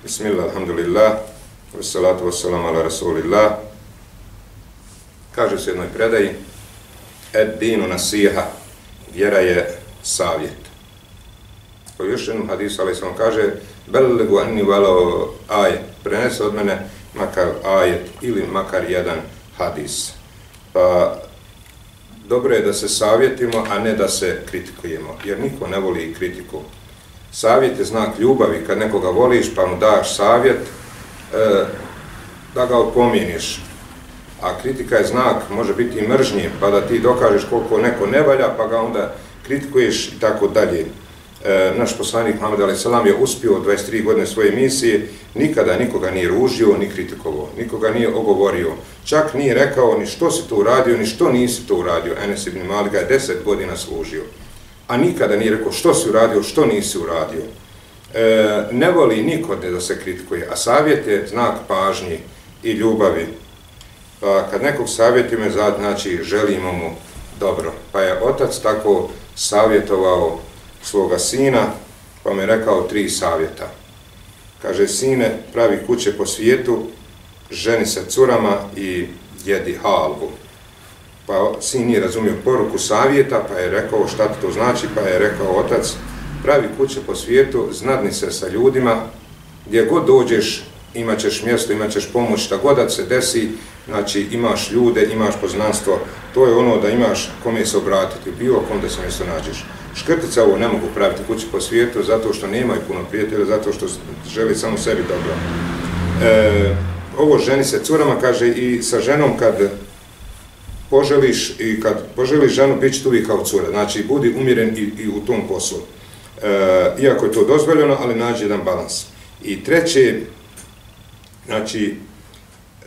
Bismillah, alhamdulillah, wassalatu wassalamu ala rasulillah. Kaže se jednoj predaji, ed dinu nasiha, vjera je savjet. To još jednom hadisu, ali sam kaže, belegu anni valo ajet, prenese od mene makar ajet ili makar jedan hadis. Pa dobro je da se savjetimo, a ne da se kritikujemo, jer niko ne voli kritiku. Savjet je znak ljubavi, kad nekoga voliš pa mu daš savjet, e, da ga opominiš. A kritika je znak, može biti i mržnje, pa da ti dokažeš koliko neko ne valja, pa ga onda kritikuješ i tako dalje. E, naš poslanik Muhammed A.S. je uspio 23 godine svoje misije, nikada nikoga nije ružio, ni kritikovao, nikoga nije ogovorio. Čak nije rekao ni što si to uradio, ni što nisi to uradio. Enes ibn Malik je 10 godina služio a nikada nije rekao što si uradio, što nisi uradio. E, ne voli niko da se kritikuje, a savjet je znak pažnji i ljubavi. Pa kad nekog savjetime, znači želimo mu dobro. Pa je otac tako savjetovao svoga sina, pa mi je rekao tri savjeta. Kaže, sine, pravi kuće po svijetu, ženi se curama i jedi halbu pa sin nije razumio poruku savjeta, pa je rekao šta to znači, pa je rekao otac, pravi kuće po svijetu, znadni se sa ljudima, gdje god dođeš, imaćeš mjesto, imaćeš pomoć, šta god da se desi, znači imaš ljude, imaš poznanstvo, to je ono da imaš kome se obratiti, bilo kom da se mjesto nađeš. Škrtica ovo ne mogu praviti kući po svijetu zato što nemaju puno prijatelja, zato što želi samo sebi dobro. E, ovo ženi se curama, kaže, i sa ženom kad poželiš i kad poželiš ženu, bit će tu i kao cura. Znači, budi umiren i, i u tom poslu. E, iako je to dozvoljeno, ali nađi jedan balans. I treće, znači,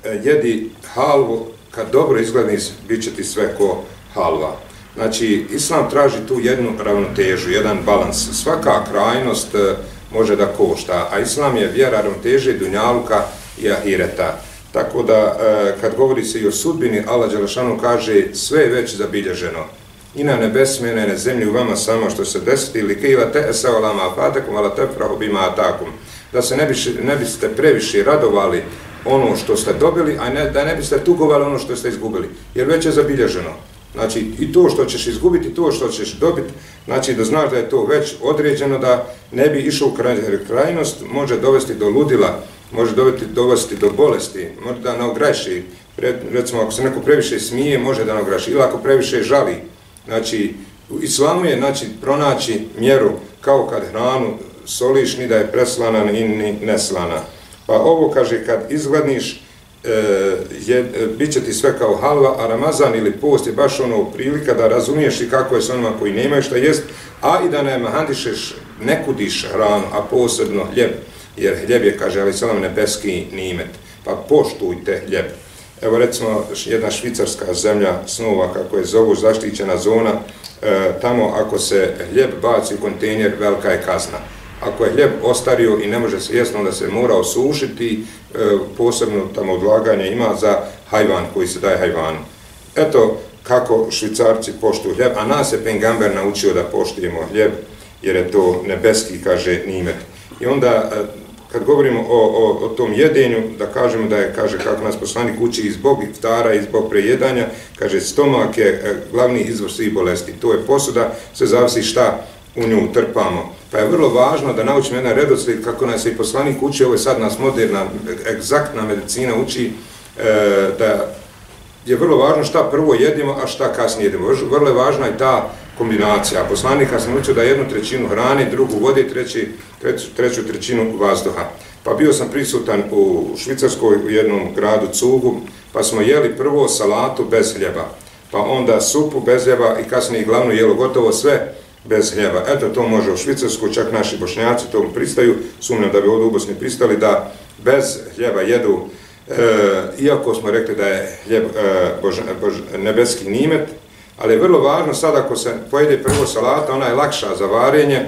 e, jedi halvu, kad dobro izgledni, bit će ti sve ko halva. Znači, Islam traži tu jednu ravnotežu, jedan balans. Svaka krajnost e, može da košta, a Islam je vjera ravnoteže dunjaluka i ahireta. Tako da, e, kad govori se i o sudbini, Allah Đelešanu kaže sve je već zabilježeno. I na nebesmene, na zemlji u vama samo što se desiti, ili kiva te eseo lama afatekum, ala te prahobima atakum. Da se ne, biš, ne biste previše radovali ono što ste dobili, a ne, da ne biste tugovali ono što ste izgubili. Jer već je zabilježeno. Znači, i to što ćeš izgubiti, to što ćeš dobiti, znači da znaš da je to već određeno, da ne bi išao u krajnost, može dovesti do ludila, može dovesti, dovesti do bolesti, može da naograši, recimo ako se neko previše smije, može da naograši, ili ako previše žali. Znači, u islamu je znači, pronaći mjeru kao kad hranu soliš, ni da je preslana, ni, ni neslana. Pa ovo kaže, kad izgledniš, e, je, bit će ti sve kao halva, a Ramazan ili post je baš ono prilika da razumiješ i kako je s onima koji nemaju šta jest, a i da ne mahandišeš, ne kudiš hranu, a posebno hljeb jer hljeb je, kaže Ali Salam, nebeski nimet, pa poštujte hljeb. Evo recimo jedna švicarska zemlja snova, kako je zovu zaštićena zona, e, tamo ako se hljeb baci u kontejner, velika je kazna. Ako je hljeb ostario i ne može se jesno, onda se mora osušiti, e, posebno tamo odlaganje ima za hajvan koji se daje hajvanu. Eto kako švicarci poštuju hljeb, a nas je Pengamber naučio da poštujemo hljeb, jer je to nebeski, kaže, nimet. I onda e, kad govorimo o, o, o tom jedenju, da kažemo da je, kaže, kako nas poslanik uči i zbog iftara i zbog prejedanja, kaže, stomak je e, glavni izvor svih bolesti. To je posuda, sve zavisi šta u nju trpamo. Pa je vrlo važno da naučimo jedan redoslijed, kako nas je i poslanik uči, ovo je sad nas moderna, egzaktna medicina uči, e, da je vrlo važno šta prvo jedimo, a šta kasnije jedimo. Vrlo je važna i ta kombinacija. Poslanika sam učio da jednu trećinu hrani, drugu vode, treći, treću, treću trećinu vazduha. Pa bio sam prisutan u Švicarskoj u jednom gradu Cugu, pa smo jeli prvo salatu bez hljeba, pa onda supu bez hljeba i kasnije glavno jelo gotovo sve bez hljeba. Eto, to može u Švicarsku, čak naši bošnjaci to pristaju, sumnjam da bi ovdje u Bosni pristali, da bez hljeba jedu, e, iako smo rekli da je hljeb e, bož, bož, nebeski nimet, ali je vrlo važno sad ako se pojede prvo salata, ona je lakša za varenje,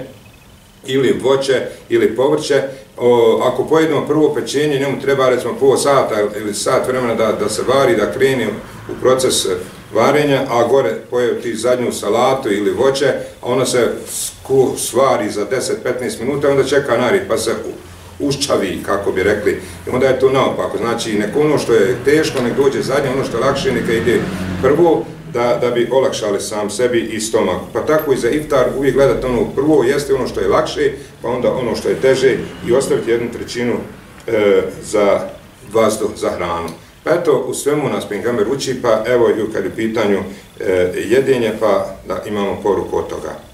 ili voće, ili povrće, o, ako pojedemo prvo pečenje, njemu treba recimo pol sata ili sat vremena da, da se vari, da kreni u proces varenja, a gore pojeo ti zadnju salatu ili voće, a ona se sku, svari za 10-15 minuta, onda čeka narit, pa se uščavi, kako bi rekli, i onda je to naopako, znači neko ono što je teško, nek dođe zadnje, ono što je lakše, neka ide prvo, da, da bi olakšali sam sebi i stomak. Pa tako i za iftar uvijek gledate ono prvo, jeste ono što je lakše, pa onda ono što je teže i ostaviti jednu trećinu e, za vazduh, za hranu. Pa eto, u svemu nas Pingamer uči, pa evo i kad je pitanju e, jedenje, pa da imamo poruku od toga.